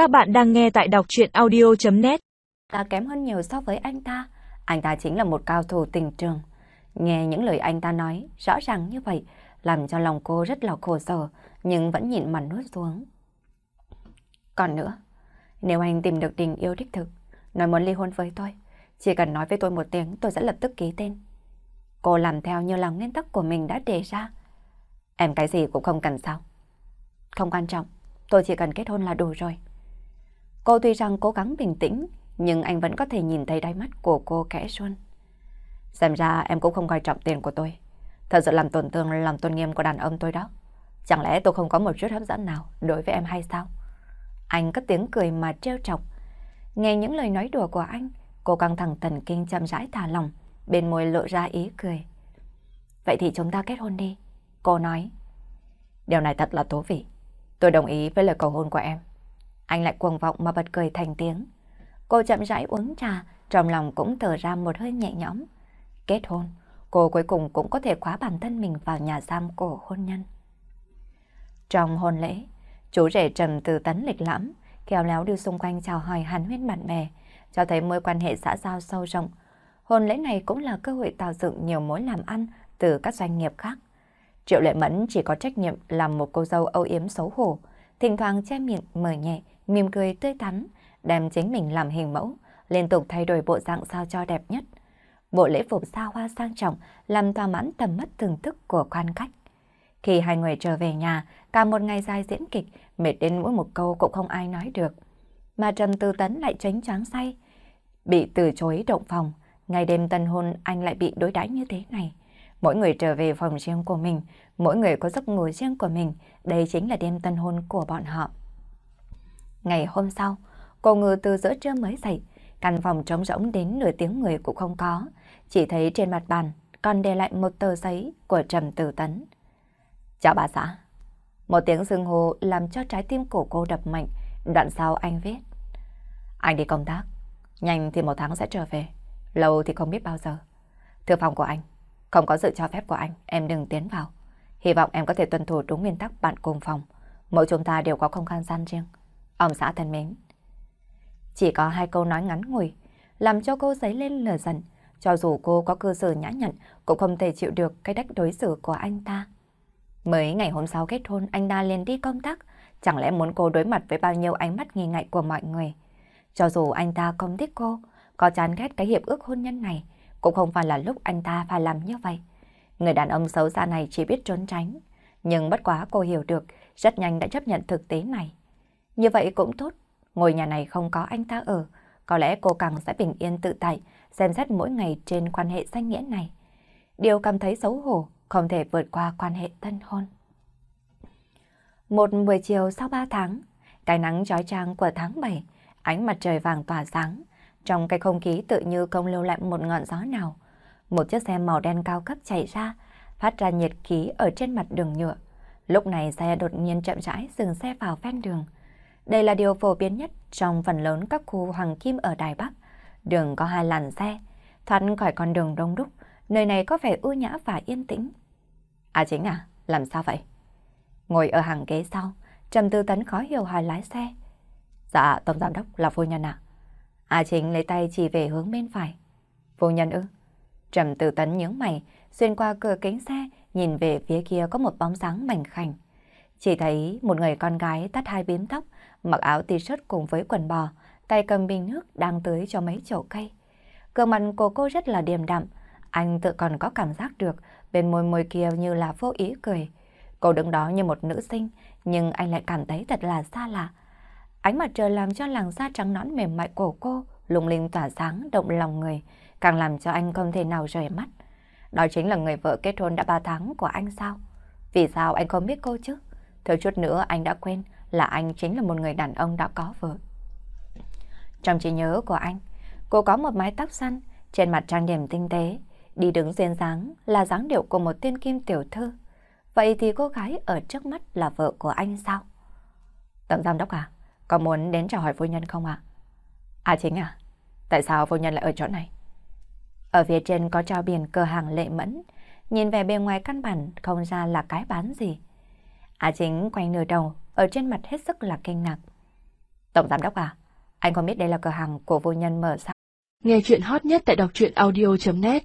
Các bạn đang nghe tại đọc chuyện audio.net Ta kém hơn nhiều so với anh ta. Anh ta chính là một cao thủ tình trường. Nghe những lời anh ta nói rõ ràng như vậy, làm cho lòng cô rất là khổ sở, nhưng vẫn nhịn mặt nuốt xuống. Còn nữa, nếu anh tìm được tình yêu đích thực, nói muốn ly hôn với tôi, chỉ cần nói với tôi một tiếng tôi sẽ lập tức ký tên. Cô làm theo như lòng nguyên tắc của mình đã đề ra. Em cái gì cũng không cần sao. Không quan trọng, tôi chỉ cần kết hôn là đủ rồi. Cô tuy rằng cố gắng bình tĩnh, nhưng anh vẫn có thể nhìn thấy đáy mắt của cô kẽ xuân. Xem ra em cũng không coi trọng tiền của tôi. Thật sự làm tổn thương làm tôn nghiêm của đàn ông tôi đó. Chẳng lẽ tôi không có một chút hấp dẫn nào đối với em hay sao? Anh cất tiếng cười mà trêu chọc. Nghe những lời nói đùa của anh, cô căng thẳng thần kinh chậm rãi thả lòng, bên môi lộ ra ý cười. Vậy thì chúng ta kết hôn đi. Cô nói. Điều này thật là thú vị. Tôi đồng ý với lời cầu hôn của em. Anh lại cuồng vọng mà bật cười thành tiếng. Cô chậm rãi uống trà, trong lòng cũng thở ra một hơi nhẹ nhõm. Kết hôn, cô cuối cùng cũng có thể khóa bản thân mình vào nhà giam cổ hôn nhân. Trong hôn lễ, chú rể trầm từ tấn lịch lãm, kéo léo đi xung quanh chào hỏi hàn huyên bạn bè, cho thấy mối quan hệ xã giao sâu rộng. Hôn lễ này cũng là cơ hội tạo dựng nhiều mối làm ăn từ các doanh nghiệp khác. Triệu Lệ Mẫn chỉ có trách nhiệm làm một cô dâu âu yếm xấu hổ, thỉnh thoảng che miệng mở nhẹ, mỉm cười tươi tắn, đem chính mình làm hình mẫu, liên tục thay đổi bộ dạng sao cho đẹp nhất. Bộ lễ phục xa hoa sang trọng làm thỏa mãn tầm mắt thưởng thức của quan khách. Khi hai người trở về nhà, cả một ngày dài diễn kịch, mệt đến mỗi một câu cũng không ai nói được. Mà Trầm Tư Tấn lại tránh choáng say, bị từ chối động phòng. Ngày đêm tân hôn anh lại bị đối đãi như thế này. Mỗi người trở về phòng riêng của mình, mỗi người có giấc ngủ riêng của mình, đây chính là đêm tân hôn của bọn họ. Ngày hôm sau, cô ngư từ giữa trưa mới dậy, căn phòng trống rỗng đến nửa tiếng người cũng không có, chỉ thấy trên mặt bàn còn để lại một tờ giấy của Trầm Tử Tấn. Chào bà xã. Một tiếng sưng hô làm cho trái tim của cô đập mạnh, đoạn sau anh viết. Anh đi công tác, nhanh thì một tháng sẽ trở về, lâu thì không biết bao giờ. Thư phòng của anh, không có sự cho phép của anh, em đừng tiến vào. Hy vọng em có thể tuân thủ đúng nguyên tắc bạn cùng phòng. Mỗi chúng ta đều có không gian riêng. Ông xã thân mến. Chỉ có hai câu nói ngắn ngủi, làm cho cô dấy lên lửa giận. Cho dù cô có cơ sở nhã nhặn, cũng không thể chịu được cái cách đối xử của anh ta. Mới ngày hôm sau kết hôn, anh ta liền đi công tác. Chẳng lẽ muốn cô đối mặt với bao nhiêu ánh mắt nghi ngại của mọi người? Cho dù anh ta không thích cô, có chán ghét cái hiệp ước hôn nhân này, cũng không phải là lúc anh ta phải làm như vậy. Người đàn ông xấu xa này chỉ biết trốn tránh. Nhưng bất quá cô hiểu được, rất nhanh đã chấp nhận thực tế này. Như vậy cũng tốt, ngôi nhà này không có anh ta ở, có lẽ cô càng sẽ bình yên tự tại, xem xét mỗi ngày trên quan hệ danh nghĩa này. Điều cảm thấy xấu hổ, không thể vượt qua quan hệ tân hôn. Một buổi chiều sau 3 tháng, cái nắng trói trang của tháng 7, ánh mặt trời vàng tỏa sáng, trong cái không khí tự như không lưu lại một ngọn gió nào. Một chiếc xe màu đen cao cấp chạy ra, phát ra nhiệt khí ở trên mặt đường nhựa. Lúc này xe đột nhiên chậm rãi dừng xe vào ven đường. Đây là điều phổ biến nhất trong phần lớn các khu hoàng kim ở Đài Bắc. Đường có hai làn xe, thoát khỏi con đường đông đúc, nơi này có vẻ ưu nhã và yên tĩnh. À chính à, làm sao vậy? Ngồi ở hàng ghế sau, Trầm Tư Tấn khó hiểu hỏi lái xe. Dạ, Tổng Giám Đốc là phu nhân ạ. À chính lấy tay chỉ về hướng bên phải. Phu nhân ư? Trầm Tư Tấn nhướng mày, xuyên qua cửa kính xe, nhìn về phía kia có một bóng dáng mảnh khảnh. Chỉ thấy một người con gái tắt hai bím tóc, mặc áo t-shirt cùng với quần bò, tay cầm bình nước đang tưới cho mấy chậu cây. Cơ mặt của cô rất là điềm đạm, anh tự còn có cảm giác được bên môi môi kia như là vô ý cười. Cô đứng đó như một nữ sinh, nhưng anh lại cảm thấy thật là xa lạ. Ánh mặt trời làm cho làn da trắng nõn mềm mại của cô lung linh tỏa sáng động lòng người, càng làm cho anh không thể nào rời mắt. Đó chính là người vợ kết hôn đã 3 tháng của anh sao? Vì sao anh không biết cô chứ? Thiếu chút nữa anh đã quên là anh chính là một người đàn ông đã có vợ. Trong trí nhớ của anh, cô có một mái tóc xanh, trên mặt trang điểm tinh tế, đi đứng duyên dáng là dáng điệu của một tiên kim tiểu thư. Vậy thì cô gái ở trước mắt là vợ của anh sao? Tổng giám đốc à, có muốn đến chào hỏi phu nhân không ạ? À? à chính à, tại sao phu nhân lại ở chỗ này? Ở phía trên có trao biển cửa hàng lệ mẫn, nhìn về bên ngoài căn bản không ra là cái bán gì. À chính quay nửa đầu, ở trên mặt hết sức là kinh ngạc. Tổng giám đốc à, anh có biết đây là cửa hàng của vô nhân mở sao? Nghe chuyện hot nhất tại đọc truyện audio.net